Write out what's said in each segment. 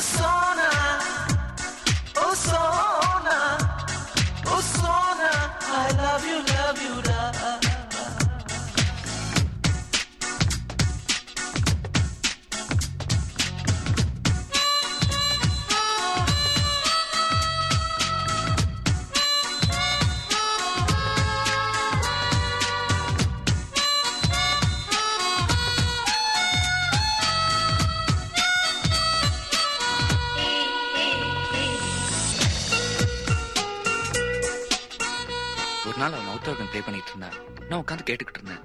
song. ஒரு நாள் அவன் மவுத்தார்கன் ப்ளே பண்ணிட்டு இருந்தான். நான் உட்காந்து கேட்டுக்கிட்டு இருந்தேன்.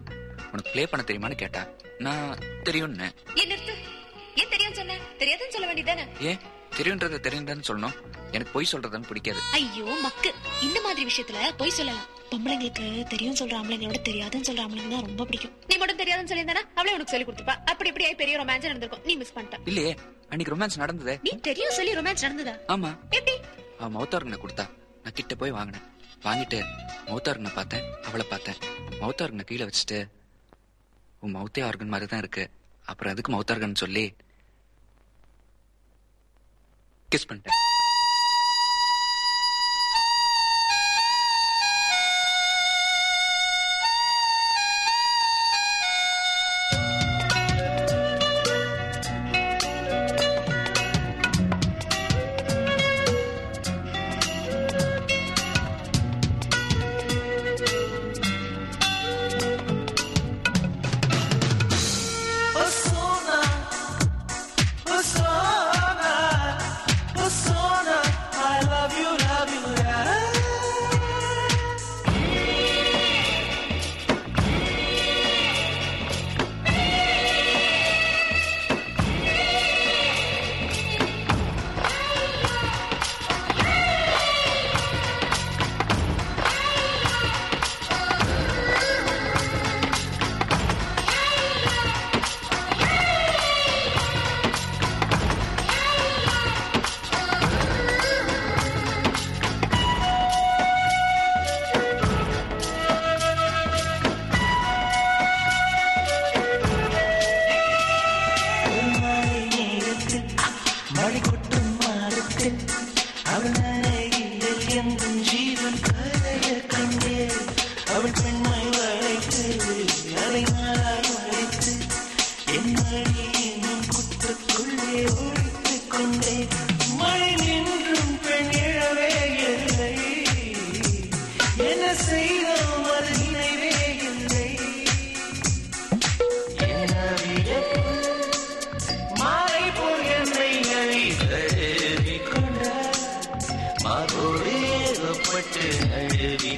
உனக்கு ப்ளே பண்ண தெரியுமான்னு கேட்டா நான் தெரியும்னு ஏன் தெரியும் சொன்ன? தெரியாதுன்னு சொல்ல வேண்டியதானே ஏன்? தெரியுன்றத தெரியுதான்னு சொல்லணும். எனக்கு பொய் சொல்றதுன்னு பிடிக்காது. ஐயோ மக்கு. இந்த மாதிரி விஷயத்துல போய் சொல்லலாம். பொம்பளைங்களுக்கு தெரியும் சொல்ற ஆம்பளைங்களோட தெரியாதுன்னு சொல்ற ஆம்பளைங்க தான் ரொம்ப பிடிக்கும். நீ மட்டும் தெரியாதுன்னு சொல்லியிருந்தானா அவளே உனக்கு சொல்லி கொடுத்துப்பா. அப்படி இப்படி பெரிய ரொமான்ஸ் நடந்திருக்கும். நீ மிஸ் பண்ணிட்ட. இல்லையே அன்னைக்கு ரொமான்ஸ் நடந்ததே. நீ தெரியும் சொல்லி ரொமான்ஸ் நடந்ததா? ஆமா. எப்படி? அவன் மௌத்தார்கனை கொடுத்தா. நான் கிட்ட போய் வாங்கினேன். வாங்கிட்டு மௌத்தார்கனை பார்த்தேன் அவளை பார்த்தேன். மௌத்தார்கனை கீழே வச்சுட்டு உன் மௌத்தே ஆர்கன் மாதிரி தான் இருக்கு. அப்புறம் அதுக்கு மௌத்தார்கன் சொல்லி கிஸ் பண்ணிட்டேன். அதை நாளாய் வளைத்து என் மழை என்னும் குத்துக்குள்ளே ஒழித்துக் கொண்டே மழை நின்றும் பெண் எழவே இல்லை என்ன செய்தோம் அது நினைவே இல்லை என்ன வியப்பு மாலை போல் என்னை அழிதழுவி கொண்டார் மாதோடு ஏகப்பட்டு அழுவி